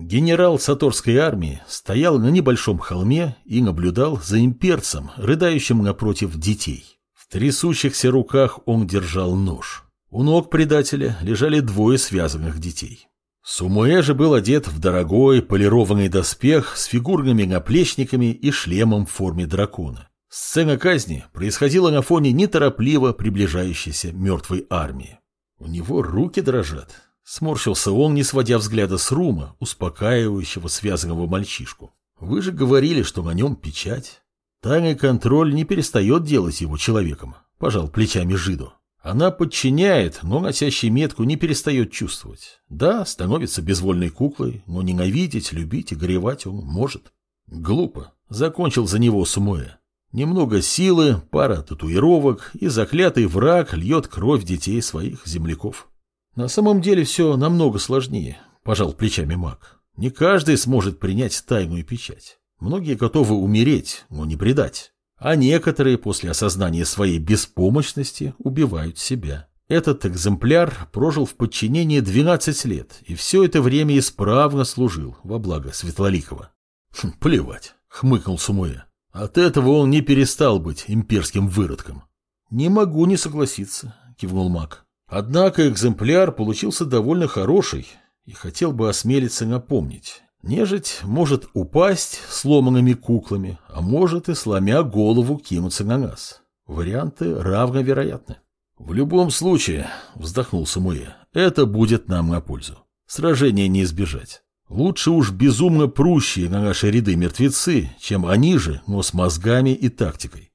Генерал Саторской армии стоял на небольшом холме и наблюдал за имперцем, рыдающим напротив детей. В трясущихся руках он держал нож. У ног предателя лежали двое связанных детей. Сумуэ же был одет в дорогой полированный доспех с фигурными наплечниками и шлемом в форме дракона. Сцена казни происходила на фоне неторопливо приближающейся мертвой армии. У него руки дрожат. Сморщился он, не сводя взгляда с Рума, успокаивающего связанного мальчишку. Вы же говорили, что на нем печать. Тайный контроль не перестает делать его человеком, пожал плечами Жиду. Она подчиняет, но носящий метку не перестает чувствовать. Да, становится безвольной куклой, но ненавидеть, любить и горевать он может. Глупо. Закончил за него Сумуэ. Немного силы, пара татуировок, и заклятый враг льет кровь детей своих земляков. На самом деле все намного сложнее, пожал плечами маг. Не каждый сможет принять тайную печать. Многие готовы умереть, но не предать. А некоторые после осознания своей беспомощности убивают себя. Этот экземпляр прожил в подчинении 12 лет и все это время исправно служил во благо Светлоликова. Хм, «Плевать», — хмыкнул Сумуэ. От этого он не перестал быть имперским выродком. «Не могу не согласиться», — кивнул маг. «Однако экземпляр получился довольно хороший и хотел бы осмелиться напомнить. Нежить может упасть сломанными куклами, а может и сломя голову кинуться на нас. Варианты равновероятны». «В любом случае», — вздохнул Самуэ, — «это будет нам на пользу. Сражения не избежать». Лучше уж безумно прущие на наши ряды мертвецы, чем они же, но с мозгами и тактикой.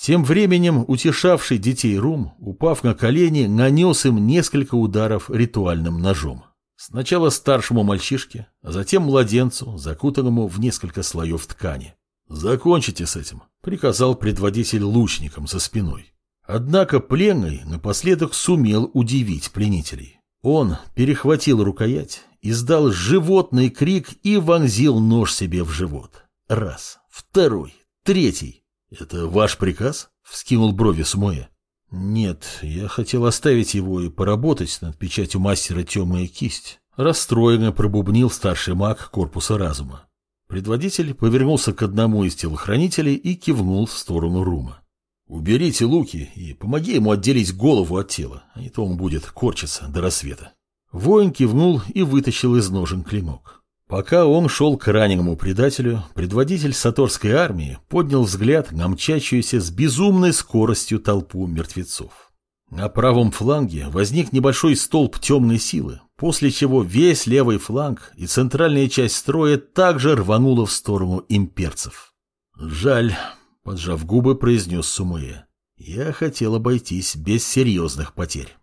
Тем временем утешавший детей Рум, упав на колени, нанес им несколько ударов ритуальным ножом. Сначала старшему мальчишке, а затем младенцу, закутанному в несколько слоев ткани. «Закончите с этим», — приказал предводитель лучникам за спиной. Однако пленный напоследок сумел удивить пленителей. Он перехватил рукоять издал животный крик и вонзил нож себе в живот. Раз, второй, третий. «Это ваш приказ?» — вскинул брови Самуэ. «Нет, я хотел оставить его и поработать над печатью мастера «Темная кисть». Расстроенно пробубнил старший маг корпуса разума. Предводитель повернулся к одному из телохранителей и кивнул в сторону Рума. «Уберите луки и помоги ему отделить голову от тела, а не то он будет корчиться до рассвета». Воин кивнул и вытащил из ножен клинок. Пока он шел к раненому предателю, предводитель Саторской армии поднял взгляд на мчащуюся с безумной скоростью толпу мертвецов. На правом фланге возник небольшой столб темной силы, после чего весь левый фланг и центральная часть строя также рванула в сторону имперцев. «Жаль», — поджав губы, произнес Сумуэ. «Я хотел обойтись без серьезных потерь».